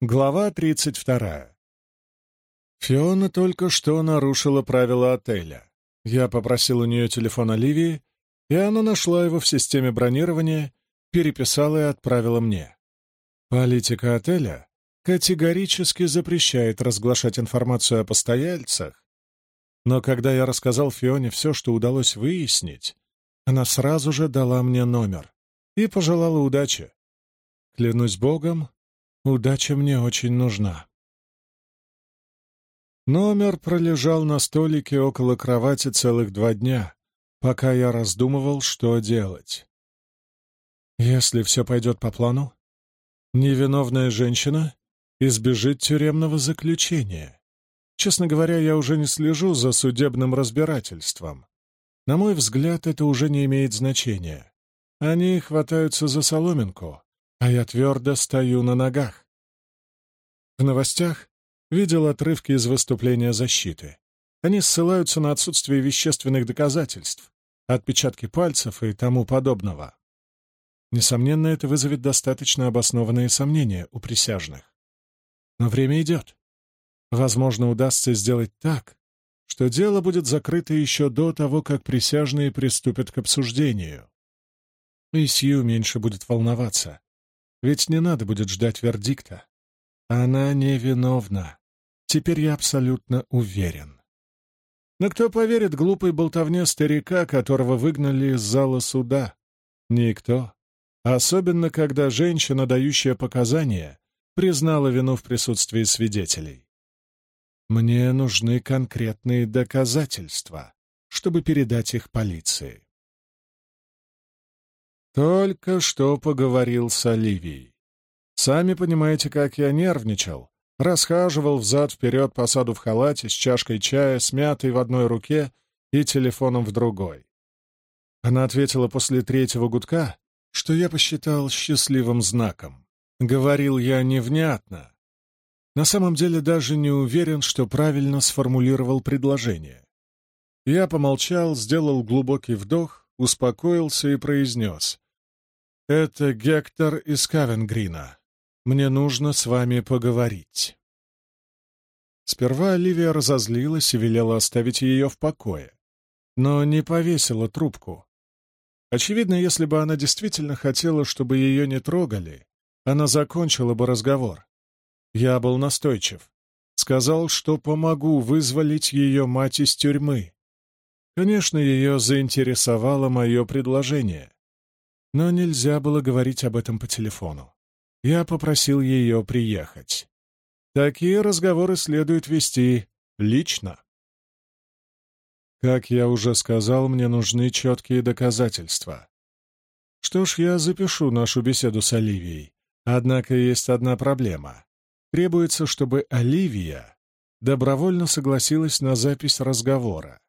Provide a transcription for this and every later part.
Глава 32. Фиона только что нарушила правила отеля. Я попросил у нее телефон Оливии, и она нашла его в системе бронирования, переписала и отправила мне. Политика отеля категорически запрещает разглашать информацию о постояльцах, но когда я рассказал Фионе все, что удалось выяснить, она сразу же дала мне номер и пожелала удачи. Клянусь Богом, Удача мне очень нужна. Номер пролежал на столике около кровати целых два дня, пока я раздумывал, что делать. Если все пойдет по плану, невиновная женщина избежит тюремного заключения. Честно говоря, я уже не слежу за судебным разбирательством. На мой взгляд, это уже не имеет значения. Они хватаются за соломинку, а я твердо стою на ногах. В новостях видел отрывки из выступления защиты. Они ссылаются на отсутствие вещественных доказательств, отпечатки пальцев и тому подобного. Несомненно, это вызовет достаточно обоснованные сомнения у присяжных. Но время идет. Возможно, удастся сделать так, что дело будет закрыто еще до того, как присяжные приступят к обсуждению. И Сью меньше будет волноваться, ведь не надо будет ждать вердикта. Она невиновна. Теперь я абсолютно уверен. Но кто поверит глупой болтовне старика, которого выгнали из зала суда? Никто. Особенно, когда женщина, дающая показания, признала вину в присутствии свидетелей. Мне нужны конкретные доказательства, чтобы передать их полиции. Только что поговорил с Оливией. Сами понимаете, как я нервничал. Расхаживал взад-вперед по саду в халате с чашкой чая, смятой в одной руке и телефоном в другой. Она ответила после третьего гудка, что я посчитал счастливым знаком. Говорил я невнятно. На самом деле даже не уверен, что правильно сформулировал предложение. Я помолчал, сделал глубокий вдох, успокоился и произнес. «Это Гектор из Кавенгрина. Мне нужно с вами поговорить». Сперва Оливия разозлилась и велела оставить ее в покое, но не повесила трубку. Очевидно, если бы она действительно хотела, чтобы ее не трогали, она закончила бы разговор. Я был настойчив. Сказал, что помогу вызволить ее мать из тюрьмы. Конечно, ее заинтересовало мое предложение. Но нельзя было говорить об этом по телефону. Я попросил ее приехать. Такие разговоры следует вести лично. Как я уже сказал, мне нужны четкие доказательства. Что ж, я запишу нашу беседу с Оливией. Однако есть одна проблема. Требуется, чтобы Оливия добровольно согласилась на запись разговора.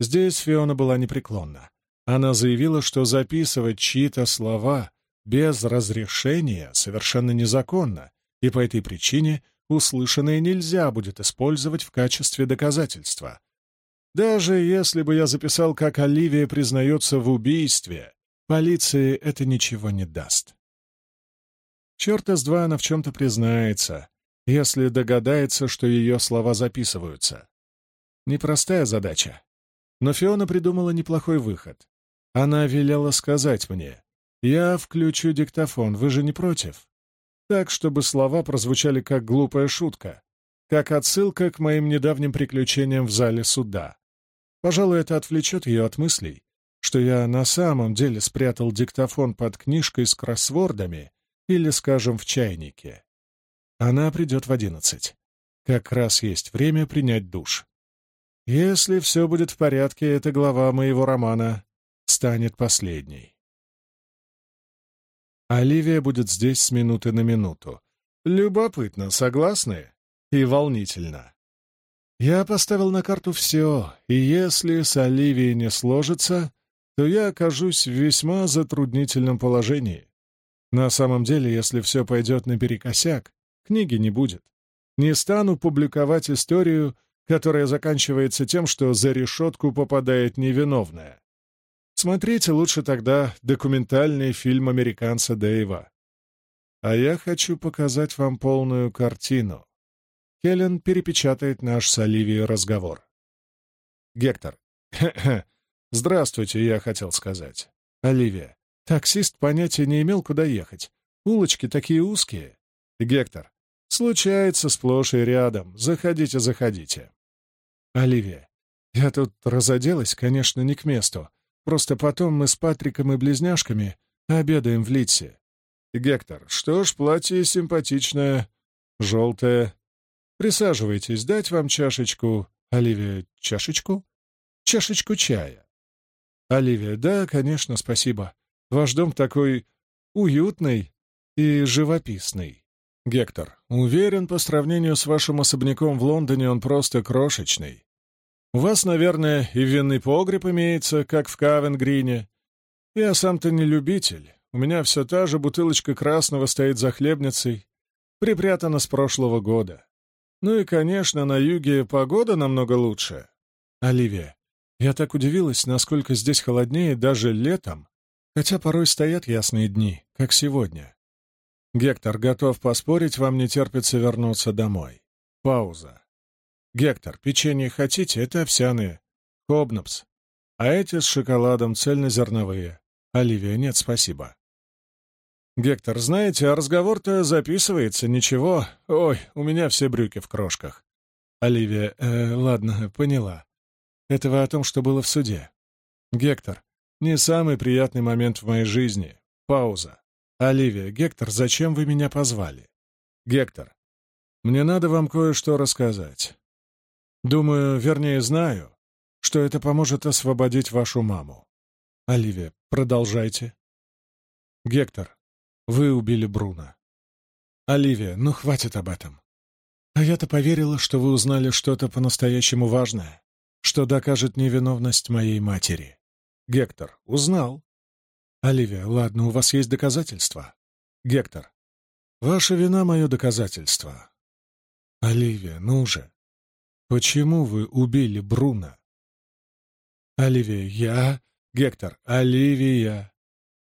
Здесь Фиона была непреклонна. Она заявила, что записывать чьи-то слова без разрешения совершенно незаконно, и по этой причине услышанное нельзя будет использовать в качестве доказательства. Даже если бы я записал, как Оливия признается в убийстве, полиции это ничего не даст. Черт из два она в чем-то признается, если догадается, что ее слова записываются. Непростая задача. Но Фиона придумала неплохой выход. Она велела сказать мне, «Я включу диктофон, вы же не против?» Так, чтобы слова прозвучали как глупая шутка, как отсылка к моим недавним приключениям в зале суда. Пожалуй, это отвлечет ее от мыслей, что я на самом деле спрятал диктофон под книжкой с кроссвордами или, скажем, в чайнике. Она придет в одиннадцать. Как раз есть время принять душ. Если все будет в порядке, эта глава моего романа станет последней. Оливия будет здесь с минуты на минуту. Любопытно, согласны? И волнительно. Я поставил на карту все, и если с Оливией не сложится, то я окажусь в весьма затруднительном положении. На самом деле, если все пойдет наперекосяк, книги не будет. Не стану публиковать историю, которая заканчивается тем, что за решетку попадает невиновная. Смотрите лучше тогда документальный фильм американца Дэйва. а я хочу показать вам полную картину. Хелен перепечатает наш с Оливией разговор. Гектор. Здравствуйте, я хотел сказать. Оливия. Таксист понятия не имел, куда ехать. Улочки такие узкие. Гектор. Случается сплошь и рядом. Заходите, заходите. Оливия. Я тут разоделась, конечно, не к месту. Просто потом мы с Патриком и близняшками обедаем в Литсе. Гектор. Что ж, платье симпатичное, желтое. Присаживайтесь, дать вам чашечку. Оливия. Чашечку? Чашечку чая. Оливия. Да, конечно, спасибо. Ваш дом такой уютный и живописный. Гектор, уверен, по сравнению с вашим особняком в Лондоне он просто крошечный. У вас, наверное, и винный погреб имеется, как в Кавенгрине. Я сам-то не любитель. У меня все та же бутылочка красного стоит за хлебницей, припрятана с прошлого года. Ну и, конечно, на юге погода намного лучше. Оливия, я так удивилась, насколько здесь холоднее даже летом, хотя порой стоят ясные дни, как сегодня. Гектор, готов поспорить, вам не терпится вернуться домой. Пауза. Гектор, печенье хотите? Это овсяные. Хобнапс. А эти с шоколадом цельнозерновые. Оливия, нет, спасибо. Гектор, знаете, а разговор-то записывается, ничего. Ой, у меня все брюки в крошках. Оливия, э, ладно, поняла. Это вы о том, что было в суде. Гектор, не самый приятный момент в моей жизни. Пауза. «Оливия, Гектор, зачем вы меня позвали?» «Гектор, мне надо вам кое-что рассказать. Думаю, вернее, знаю, что это поможет освободить вашу маму. Оливия, продолжайте». «Гектор, вы убили Бруно». «Оливия, ну хватит об этом. А я-то поверила, что вы узнали что-то по-настоящему важное, что докажет невиновность моей матери». «Гектор, узнал. Оливия, ладно, у вас есть доказательства? Гектор. Ваша вина — мое доказательство. Оливия, ну же. Почему вы убили Бруно? Оливия, я... Гектор, Оливия.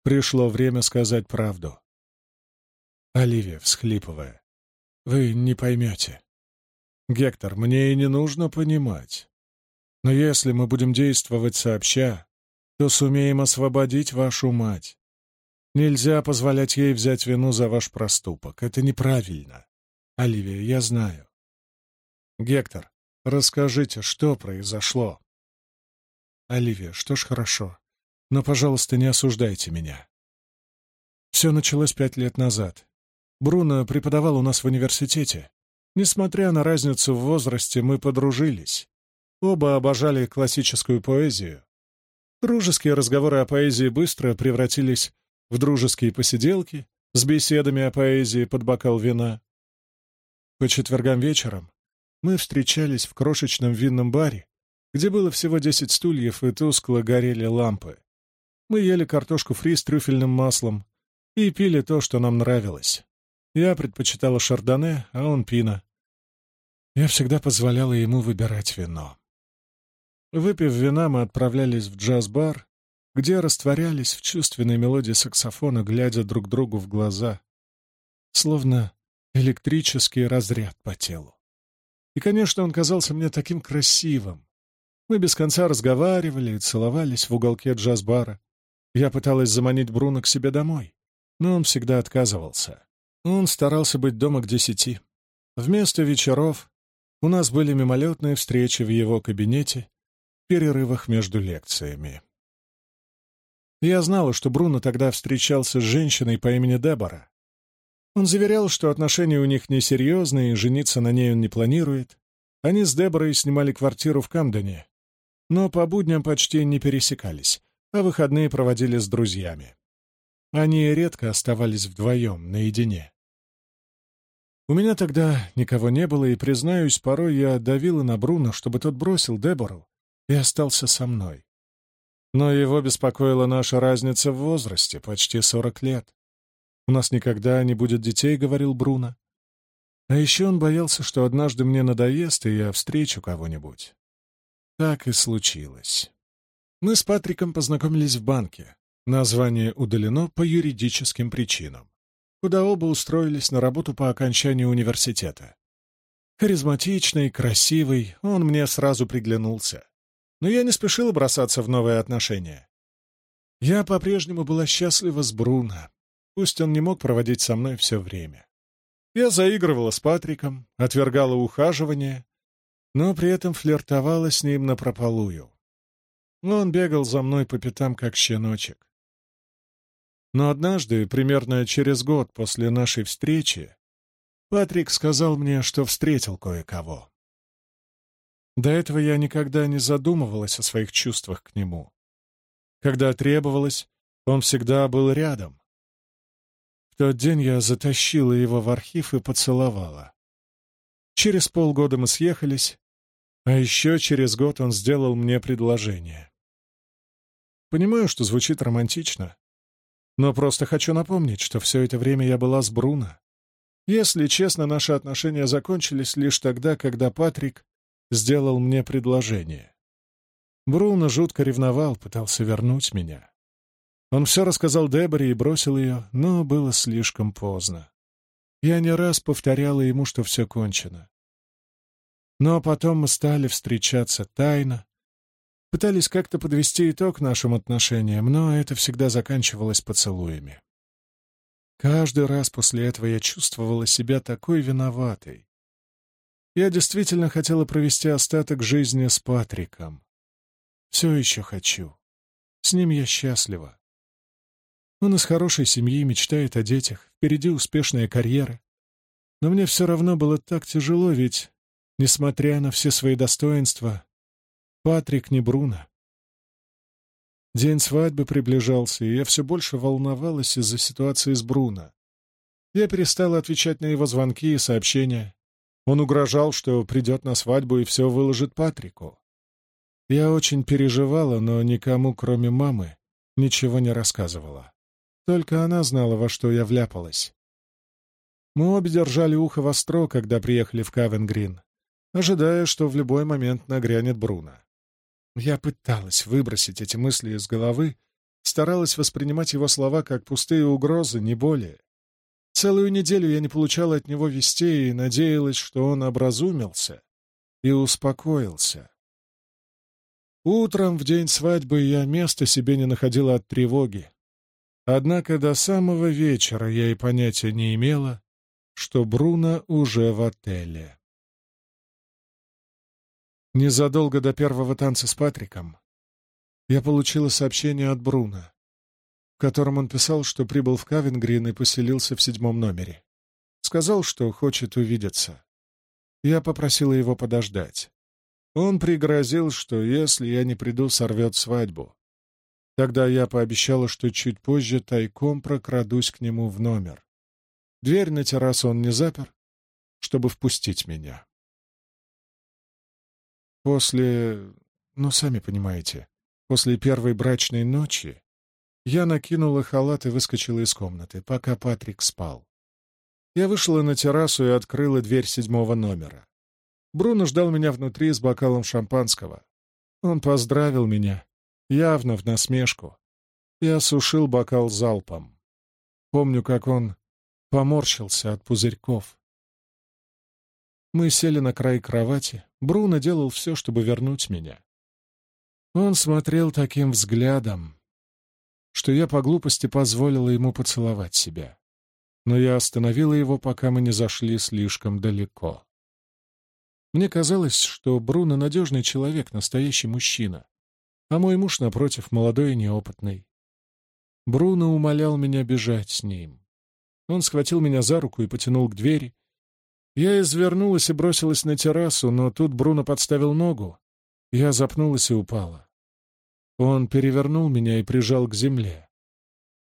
Пришло время сказать правду. Оливия, всхлипывая. Вы не поймете. Гектор, мне и не нужно понимать. Но если мы будем действовать сообща, то сумеем освободить вашу мать. Нельзя позволять ей взять вину за ваш проступок. Это неправильно. Оливия, я знаю. Гектор, расскажите, что произошло? Оливия, что ж хорошо. Но, пожалуйста, не осуждайте меня. Все началось пять лет назад. Бруно преподавал у нас в университете. Несмотря на разницу в возрасте, мы подружились. Оба обожали классическую поэзию. Дружеские разговоры о поэзии быстро превратились в дружеские посиделки с беседами о поэзии под бокал вина. По четвергам вечером мы встречались в крошечном винном баре, где было всего десять стульев и тускло горели лампы. Мы ели картошку фри с трюфельным маслом и пили то, что нам нравилось. Я предпочитала шардоне, а он пино. Я всегда позволяла ему выбирать вино. Выпив вина, мы отправлялись в джаз-бар, где растворялись в чувственной мелодии саксофона, глядя друг другу в глаза, словно электрический разряд по телу. И, конечно, он казался мне таким красивым. Мы без конца разговаривали и целовались в уголке джаз-бара. Я пыталась заманить Бруно к себе домой, но он всегда отказывался. Он старался быть дома к десяти. Вместо вечеров у нас были мимолетные встречи в его кабинете, перерывах между лекциями. Я знала, что Бруно тогда встречался с женщиной по имени Дебора. Он заверял, что отношения у них несерьезные, и жениться на ней он не планирует. Они с Деборой снимали квартиру в Камдене, но по будням почти не пересекались, а выходные проводили с друзьями. Они редко оставались вдвоем, наедине. У меня тогда никого не было, и, признаюсь, порой я давила на Бруно, чтобы тот бросил Дебору и остался со мной. Но его беспокоила наша разница в возрасте, почти сорок лет. «У нас никогда не будет детей», — говорил Бруно. А еще он боялся, что однажды мне надоест, и я встречу кого-нибудь. Так и случилось. Мы с Патриком познакомились в банке. Название удалено по юридическим причинам. куда оба устроились на работу по окончании университета. Харизматичный, красивый, он мне сразу приглянулся. Но я не спешила бросаться в новые отношения. Я по-прежнему была счастлива с Бруно, пусть он не мог проводить со мной все время. Я заигрывала с Патриком, отвергала ухаживание, но при этом флиртовала с ним напропалую. Он бегал за мной по пятам, как щеночек. Но однажды, примерно через год после нашей встречи, Патрик сказал мне, что встретил кое-кого. До этого я никогда не задумывалась о своих чувствах к нему. Когда требовалось, он всегда был рядом. Тот день я затащила его в архив и поцеловала. Через полгода мы съехались, а еще через год он сделал мне предложение. Понимаю, что звучит романтично, но просто хочу напомнить, что все это время я была с Бруно. Если честно, наши отношения закончились лишь тогда, когда Патрик сделал мне предложение. Бруно жутко ревновал, пытался вернуть меня. Он все рассказал Деборе и бросил ее, но было слишком поздно. Я не раз повторяла ему, что все кончено. Но потом мы стали встречаться тайно, Пытались как-то подвести итог нашим отношениям, но это всегда заканчивалось поцелуями. Каждый раз после этого я чувствовала себя такой виноватой. Я действительно хотела провести остаток жизни с Патриком. Все еще хочу. С ним я счастлива. Он из хорошей семьи, мечтает о детях, впереди успешная карьера. Но мне все равно было так тяжело, ведь, несмотря на все свои достоинства, Патрик не Бруно. День свадьбы приближался, и я все больше волновалась из-за ситуации с Бруно. Я перестала отвечать на его звонки и сообщения. Он угрожал, что придет на свадьбу и все выложит Патрику. Я очень переживала, но никому, кроме мамы, ничего не рассказывала. Только она знала, во что я вляпалась. Мы обе держали ухо востро, когда приехали в Кавенгрин, ожидая, что в любой момент нагрянет Бруно. Я пыталась выбросить эти мысли из головы, старалась воспринимать его слова как пустые угрозы, не более. Целую неделю я не получала от него вестей и надеялась, что он образумился и успокоился. Утром в день свадьбы я места себе не находила от тревоги. Однако до самого вечера я и понятия не имела, что Бруно уже в отеле. Незадолго до первого танца с Патриком я получила сообщение от Бруно, в котором он писал, что прибыл в Кавенгрин и поселился в седьмом номере. Сказал, что хочет увидеться. Я попросила его подождать. Он пригрозил, что если я не приду, сорвет свадьбу. Тогда я пообещала, что чуть позже тайком прокрадусь к нему в номер. Дверь на террасу он не запер, чтобы впустить меня. После... ну, сами понимаете, после первой брачной ночи я накинула халат и выскочила из комнаты, пока Патрик спал. Я вышла на террасу и открыла дверь седьмого номера. Бруно ждал меня внутри с бокалом шампанского. Он поздравил меня, явно в насмешку, и осушил бокал залпом. Помню, как он поморщился от пузырьков. Мы сели на край кровати. Бруно делал все, чтобы вернуть меня. Он смотрел таким взглядом, что я по глупости позволила ему поцеловать себя. Но я остановила его, пока мы не зашли слишком далеко. Мне казалось, что Бруно надежный человек, настоящий мужчина, а мой муж, напротив, молодой и неопытный. Бруно умолял меня бежать с ним. Он схватил меня за руку и потянул к двери, я извернулась и бросилась на террасу, но тут Бруно подставил ногу. Я запнулась и упала. Он перевернул меня и прижал к земле.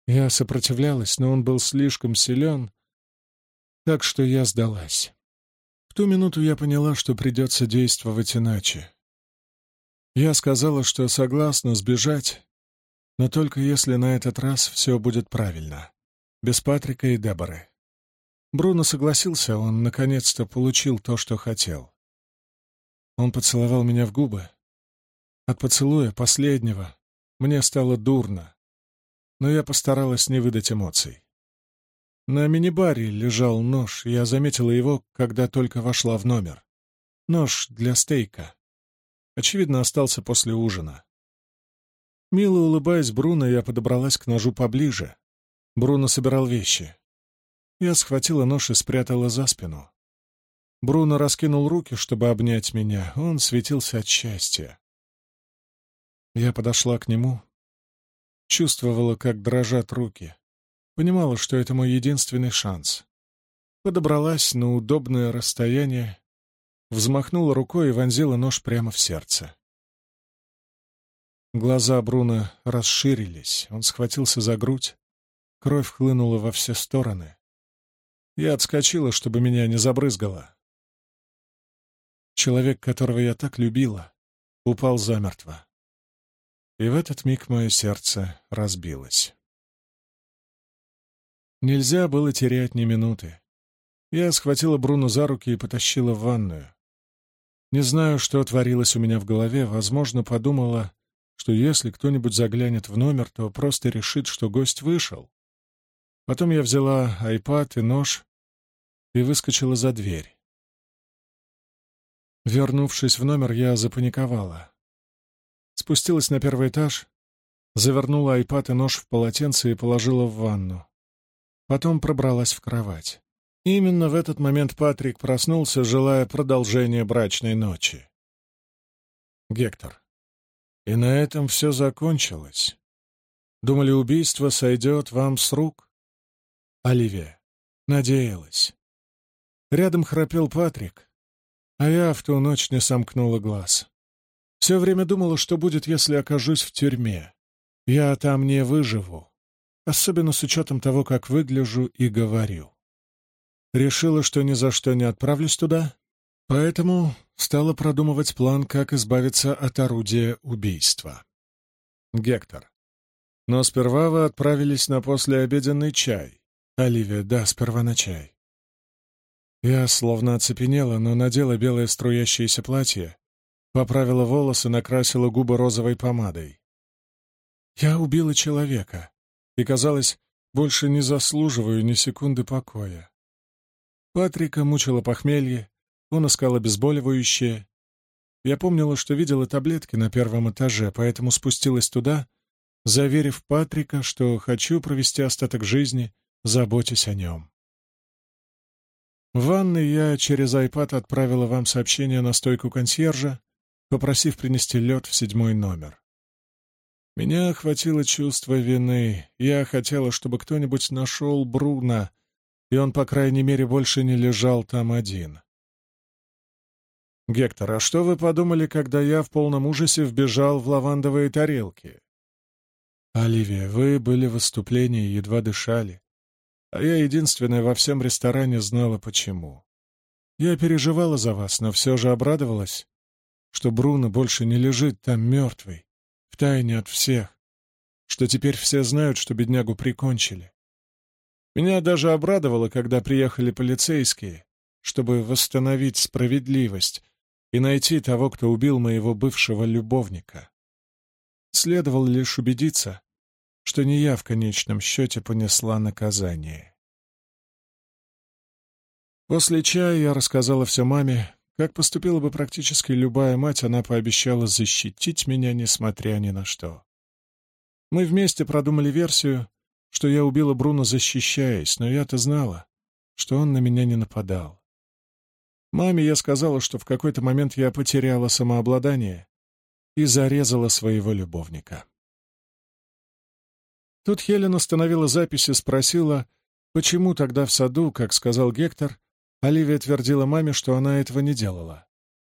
Я сопротивлялась, но он был слишком силен, так что я сдалась. В ту минуту я поняла, что придется действовать иначе. Я сказала, что согласна сбежать, но только если на этот раз все будет правильно, без Патрика и Деборы. Бруно согласился, он наконец-то получил то, что хотел. Он поцеловал меня в губы. От поцелуя, последнего, мне стало дурно, но я постаралась не выдать эмоций. На мини-баре лежал нож, я заметила его, когда только вошла в номер. Нож для стейка. Очевидно, остался после ужина. Мило улыбаясь Бруно, я подобралась к ножу поближе. Бруно собирал вещи. Я схватила нож и спрятала за спину. Бруно раскинул руки, чтобы обнять меня. Он светился от счастья. Я подошла к нему, чувствовала, как дрожат руки. Понимала, что это мой единственный шанс. Подобралась на удобное расстояние, взмахнула рукой и вонзила нож прямо в сердце. Глаза Бруно расширились, он схватился за грудь, кровь хлынула во все стороны. Я отскочила, чтобы меня не забрызгало. Человек, которого я так любила, упал замертво. И в этот миг мое сердце разбилось. Нельзя было терять ни минуты. Я схватила Бруно за руки и потащила в ванную. Не знаю, что творилось у меня в голове, возможно, подумала, что если кто-нибудь заглянет в номер, то просто решит, что гость вышел. Потом я взяла айпад и нож и выскочила за дверь. Вернувшись в номер, я запаниковала. Спустилась на первый этаж, завернула айпад и нож в полотенце и положила в ванну. Потом пробралась в кровать. Именно в этот момент Патрик проснулся, желая продолжения брачной ночи. Гектор. И на этом все закончилось. Думали, убийство сойдет вам с рук? Оливия. Надеялась. Рядом храпел Патрик, а я в ту ночь не сомкнула глаз. Все время думала, что будет, если окажусь в тюрьме. Я там не выживу особенно с учетом того, как выгляжу и говорю. Решила, что ни за что не отправлюсь туда, поэтому стала продумывать план, как избавиться от орудия убийства. Гектор. Но сперва вы отправились на послеобеденный чай. Оливия, да, сперва на чай. Я словно оцепенела, но надела белое струящееся платье, поправила волосы, накрасила губы розовой помадой. Я убила человека, и, казалось, больше не заслуживаю ни секунды покоя. Патрика мучила похмелье, он искал обезболивающее. Я помнила, что видела таблетки на первом этаже, поэтому спустилась туда, заверив Патрика, что хочу провести остаток жизни, заботясь о нем. В ванной я через iPad отправила вам сообщение на стойку консьержа, попросив принести лед в седьмой номер. Меня охватило чувство вины. Я хотела, чтобы кто-нибудь нашел Бруна, и он, по крайней мере, больше не лежал там один. «Гектор, а что вы подумали, когда я в полном ужасе вбежал в лавандовые тарелки?» «Оливия, вы были в выступлении, едва дышали, а я единственная во всем ресторане знала, почему. Я переживала за вас, но все же обрадовалась, что Бруно больше не лежит там мертвый, втайне от всех, что теперь все знают, что беднягу прикончили. Меня даже обрадовало, когда приехали полицейские, чтобы восстановить справедливость и найти того, кто убил моего бывшего любовника. Следовало лишь убедиться, что не я в конечном счете понесла наказание. После чая я рассказала все маме, как поступила бы практически любая мать, она пообещала защитить меня, несмотря ни на что. Мы вместе продумали версию, что я убила Бруно, защищаясь, но я-то знала, что он на меня не нападал. Маме я сказала, что в какой-то момент я потеряла самообладание и зарезала своего любовника. Тут Хелен остановила запись и спросила, почему тогда в саду, как сказал Гектор, Оливия твердила маме, что она этого не делала.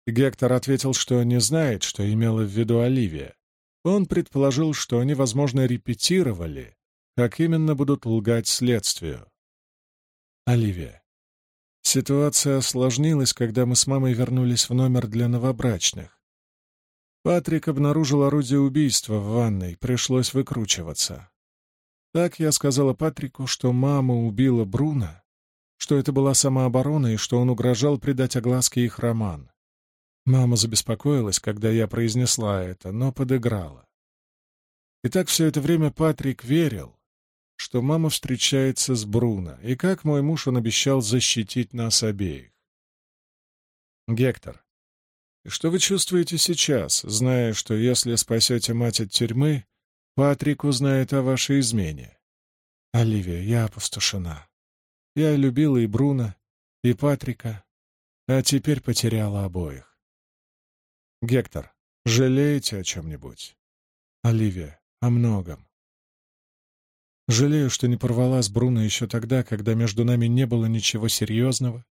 Гектор ответил, что не знает, что имела в виду Оливия. Он предположил, что они, возможно, репетировали, как именно будут лгать следствию. Оливия. Ситуация осложнилась, когда мы с мамой вернулись в номер для новобрачных. Патрик обнаружил орудие убийства в ванной, пришлось выкручиваться. Так я сказала Патрику, что мама убила Бруна, что это была самооборона и что он угрожал придать огласке их роман. Мама забеспокоилась, когда я произнесла это, но подыграла. И так все это время Патрик верил, что мама встречается с Бруно, и как мой муж он обещал защитить нас обеих. Гектор, что вы чувствуете сейчас, зная, что если спасете мать от тюрьмы, Патрик узнает о вашей измене? Оливия, я опустошена. Я любила и Бруно, и Патрика, а теперь потеряла обоих. Гектор, жалеете о чем-нибудь? Оливия, о многом. Жалею, что не порвала с Бруно еще тогда, когда между нами не было ничего серьезного.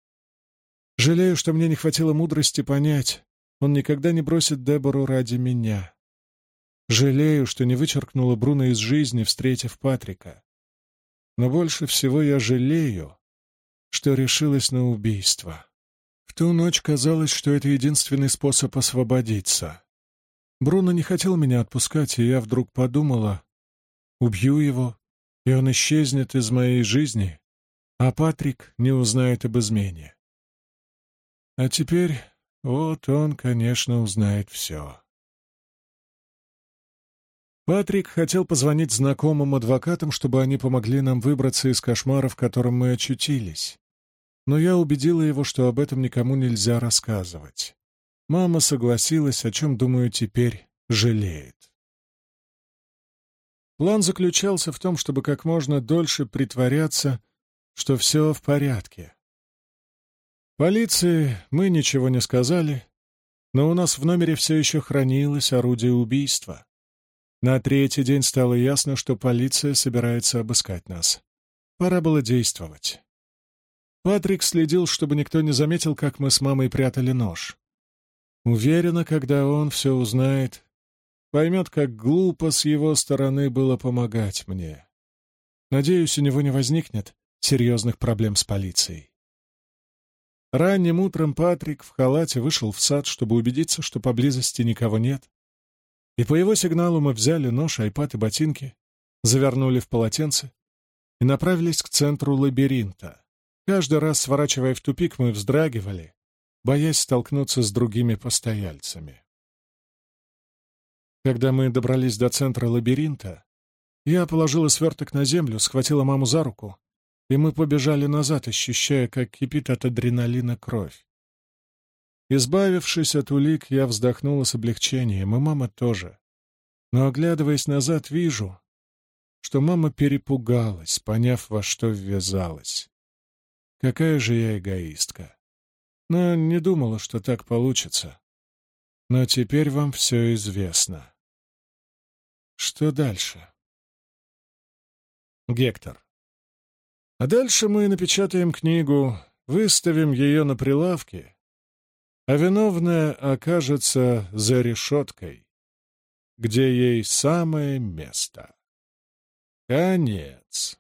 Жалею, что мне не хватило мудрости понять, он никогда не бросит Дебору ради меня. Жалею, что не вычеркнула Бруно из жизни, встретив Патрика. Но больше всего я жалею, что решилась на убийство. В ту ночь казалось, что это единственный способ освободиться. Бруно не хотел меня отпускать, и я вдруг подумала, убью его, и он исчезнет из моей жизни, а Патрик не узнает об измене. А теперь вот он, конечно, узнает все. Патрик хотел позвонить знакомым адвокатам, чтобы они помогли нам выбраться из кошмара, в котором мы очутились. Но я убедила его, что об этом никому нельзя рассказывать. Мама согласилась, о чем, думаю, теперь жалеет. План заключался в том, чтобы как можно дольше притворяться, что все в порядке. Полиции мы ничего не сказали, но у нас в номере все еще хранилось орудие убийства. На третий день стало ясно, что полиция собирается обыскать нас. Пора было действовать. Патрик следил, чтобы никто не заметил, как мы с мамой прятали нож. Уверена, когда он все узнает, поймет, как глупо с его стороны было помогать мне. Надеюсь, у него не возникнет серьезных проблем с полицией. Ранним утром Патрик в халате вышел в сад, чтобы убедиться, что поблизости никого нет. И по его сигналу мы взяли нож, айпад и ботинки, завернули в полотенце и направились к центру лабиринта. Каждый раз, сворачивая в тупик, мы вздрагивали, боясь столкнуться с другими постояльцами. Когда мы добрались до центра лабиринта, я положила сверток на землю, схватила маму за руку и мы побежали назад, ощущая, как кипит от адреналина кровь. Избавившись от улик, я вздохнула с облегчением, и мама тоже. Но, оглядываясь назад, вижу, что мама перепугалась, поняв, во что ввязалась. Какая же я эгоистка. Но не думала, что так получится. Но теперь вам все известно. Что дальше? Гектор. А дальше мы напечатаем книгу, выставим ее на прилавке, а виновная окажется за решеткой, где ей самое место. Конец.